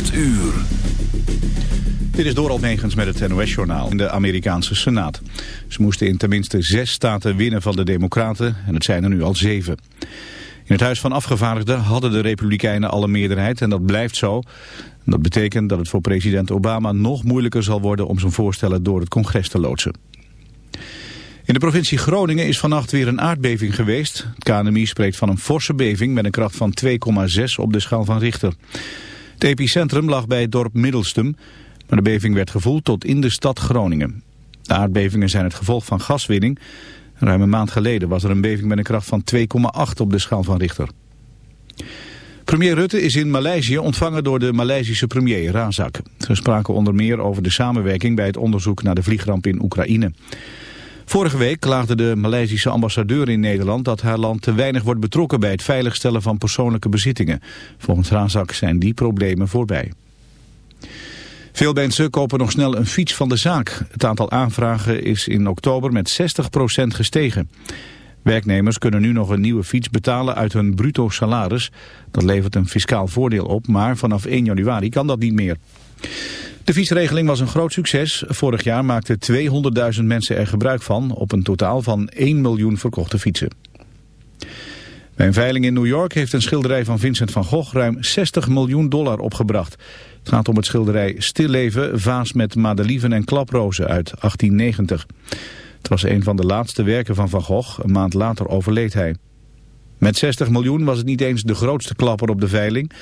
8 uur. Dit is Doral Megens met het NOS-journaal in de Amerikaanse Senaat. Ze moesten in tenminste zes staten winnen van de Democraten en het zijn er nu al zeven. In het Huis van Afgevaardigden hadden de Republikeinen alle meerderheid en dat blijft zo. Dat betekent dat het voor president Obama nog moeilijker zal worden om zijn voorstellen door het congres te loodsen. In de provincie Groningen is vannacht weer een aardbeving geweest. Het KNMI spreekt van een forse beving met een kracht van 2,6 op de schaal van Richter. Het epicentrum lag bij het dorp Middelstum, maar de beving werd gevoeld tot in de stad Groningen. De aardbevingen zijn het gevolg van gaswinning. Ruim een maand geleden was er een beving met een kracht van 2,8 op de schaal van Richter. Premier Rutte is in Maleisië ontvangen door de Maleisische premier Razak. Ze spraken onder meer over de samenwerking bij het onderzoek naar de vliegramp in Oekraïne. Vorige week klaagde de Maleisische ambassadeur in Nederland dat haar land te weinig wordt betrokken bij het veiligstellen van persoonlijke bezittingen. Volgens Razak zijn die problemen voorbij. Veel mensen kopen nog snel een fiets van de zaak. Het aantal aanvragen is in oktober met 60% gestegen. Werknemers kunnen nu nog een nieuwe fiets betalen uit hun bruto salaris. Dat levert een fiscaal voordeel op, maar vanaf 1 januari kan dat niet meer. De fietsregeling was een groot succes. Vorig jaar maakten 200.000 mensen er gebruik van op een totaal van 1 miljoen verkochte fietsen. Bij een veiling in New York heeft een schilderij van Vincent van Gogh ruim 60 miljoen dollar opgebracht. Het gaat om het schilderij Stilleven, vaas met madelieven en klaprozen uit 1890. Het was een van de laatste werken van Van Gogh, een maand later overleed hij. Met 60 miljoen was het niet eens de grootste klapper op de veiling.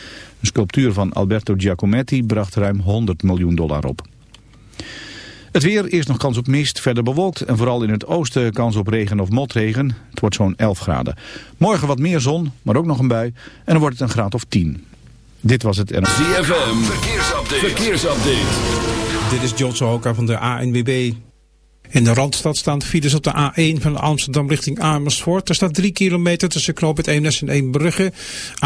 Een sculptuur van Alberto Giacometti bracht ruim 100 miljoen dollar op. Het weer, eerst nog kans op mist, verder bewolkt en vooral in het oosten kans op regen of motregen. Het wordt zo'n 11 graden. Morgen wat meer zon, maar ook nog een bui en dan wordt het een graad of 10. Dit was het. ZFM, verkeersupdate. verkeersupdate. Dit is John Sohoka van de ANWB. In de Randstad staan files op de A1 van Amsterdam richting Amersfoort. Er staat 3 kilometer tussen knoop het Eemnes en Eembrugge.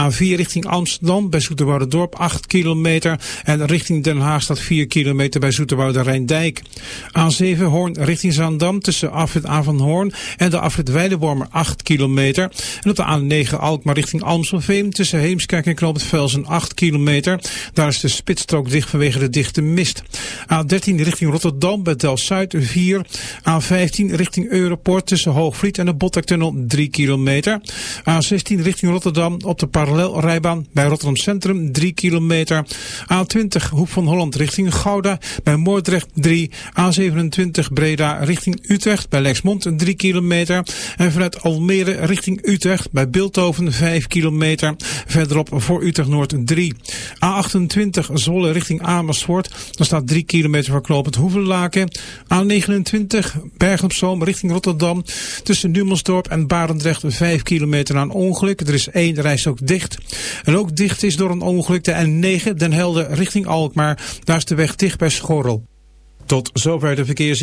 A4 richting Amsterdam bij Dorp 8 kilometer. En richting Den Haag staat 4 kilometer bij Zoeterwoude Rijndijk. A7 Hoorn richting Zaandam tussen afrit A van Hoorn en de afrit Weidewormer 8 kilometer. En op de A9 Alkmaar richting Amstelveen tussen Heemskerk en knoop het Velsen 8 kilometer. Daar is de spitsstrook dicht vanwege de dichte mist. A13 richting Rotterdam bij Del-Zuid 4 A15 richting Europort tussen Hoogvliet en de Botlektunnel 3 kilometer. A16 richting Rotterdam op de parallelrijbaan bij Rotterdam Centrum 3 kilometer. A20 Hoek van Holland richting Gouda bij Moordrecht 3. A27 Breda richting Utrecht bij Lexmond 3 kilometer. En vanuit Almere richting Utrecht bij Bilthoven 5 kilometer. Verderop voor Utrecht Noord 3. A28 Zwolle richting Amersfoort. Dan staat 3 kilometer voor Knopend Hoevenlaken. A29 Op Zoom richting Rotterdam. Tussen Numansdorp en Barendrecht 5 kilometer aan ongeluk. Er is één reis ook dicht. En ook dicht is door een ongeluk de N9 Den Helder richting Alkmaar. Daar is de weg dicht bij Schorrel. Tot zover de verkeers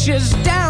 washes down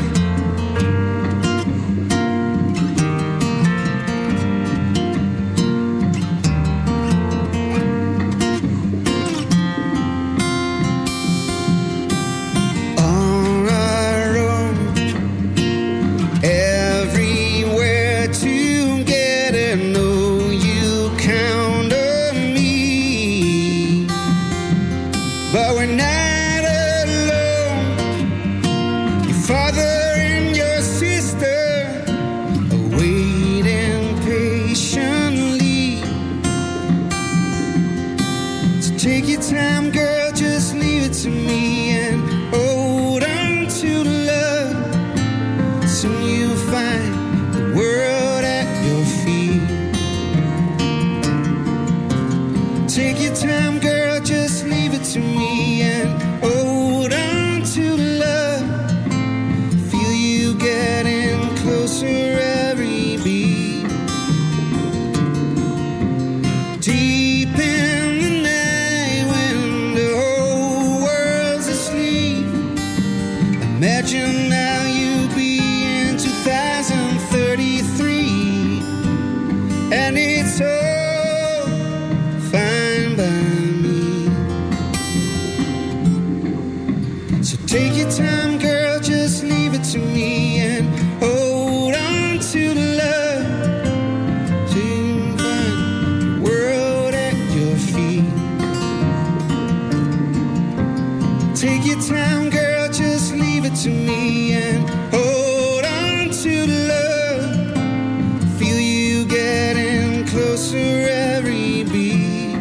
Just leave it to me and hold on to love. Feel you getting closer every beat.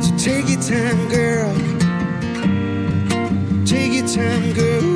So take your time, girl. Take your time, girl.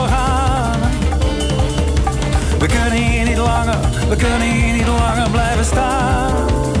We kunnen hier niet langer blijven staan.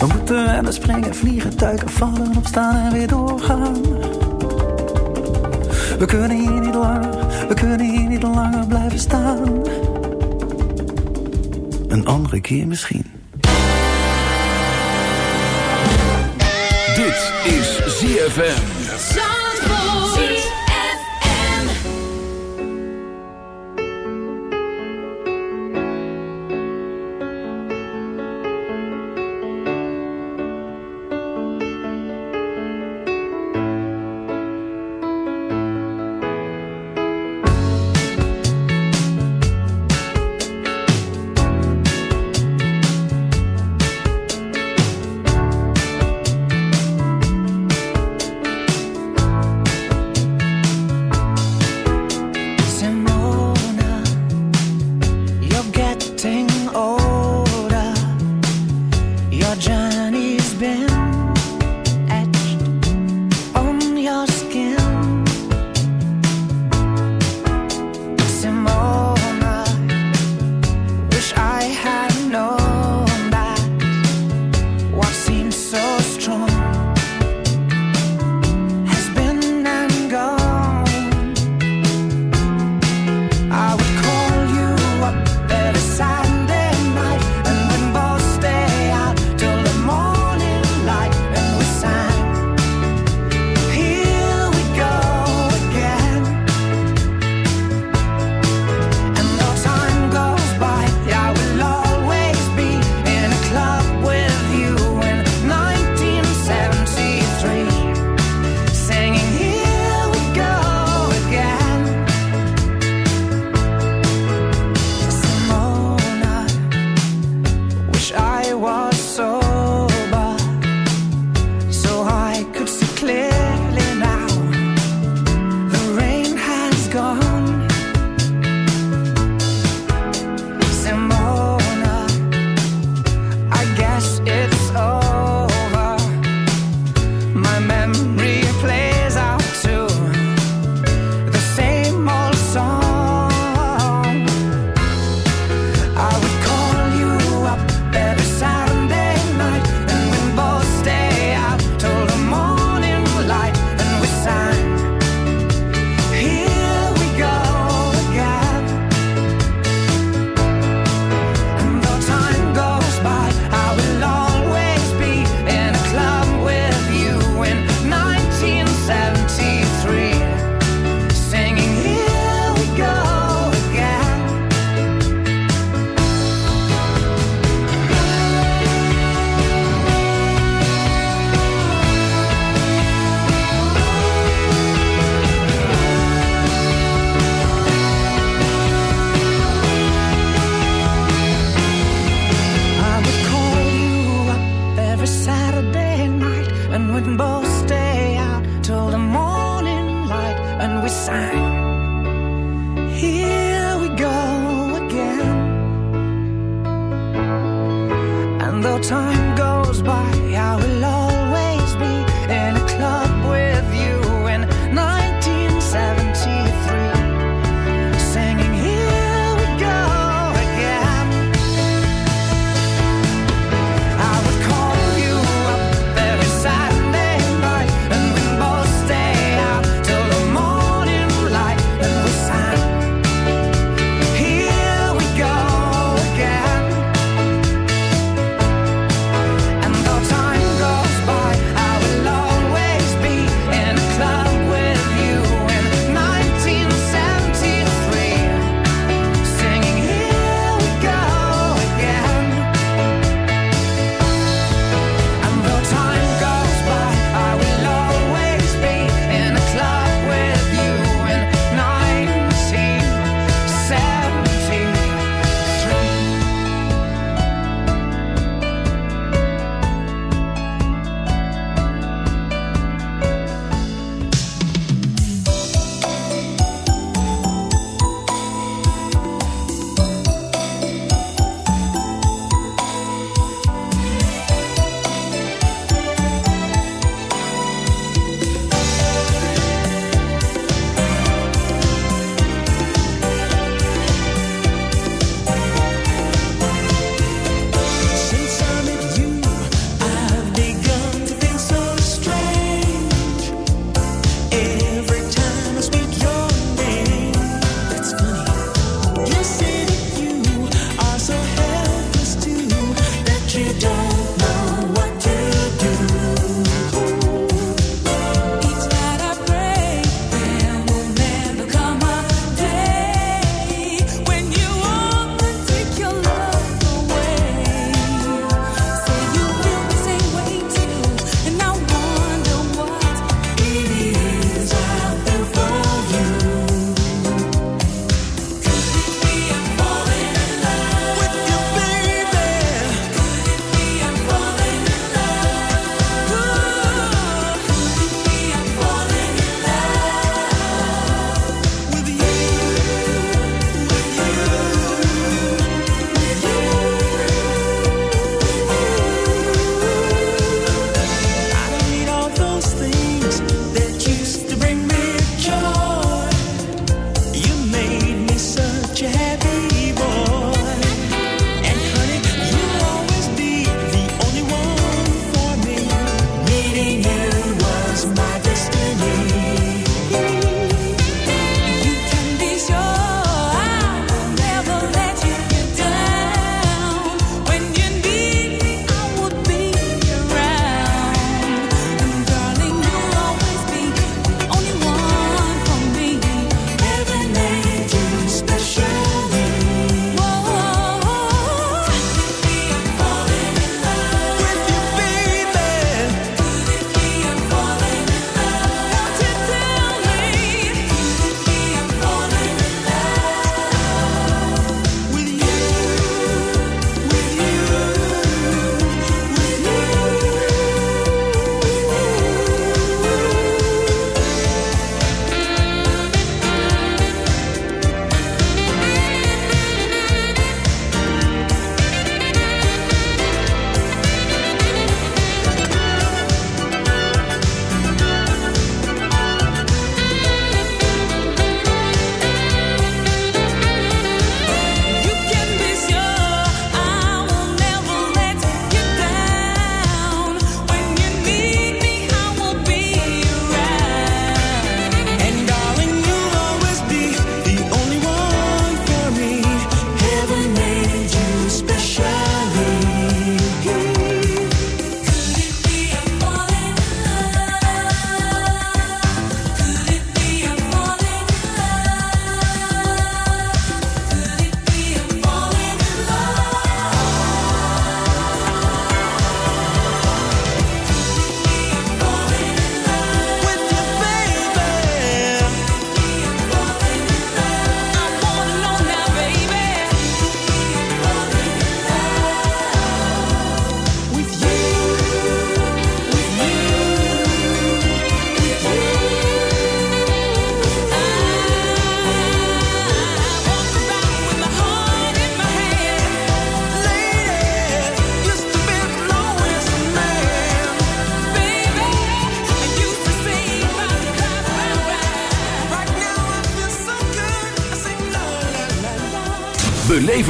We moeten rennen, springen, vliegen, duiken, vallen, opstaan en weer doorgaan. We kunnen hier niet langer, we kunnen hier niet langer blijven staan. Een andere keer misschien. Dit is ZFM.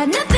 got nothing.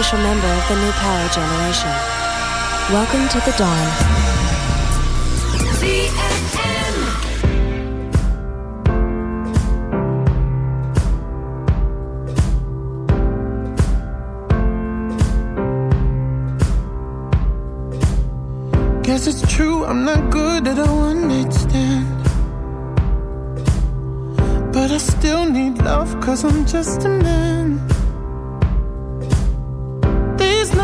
official member of the new power generation. Welcome to the dawn. Guess it's true, I'm not good at a one-night stand But I still need love, cause I'm just a man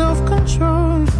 self-control.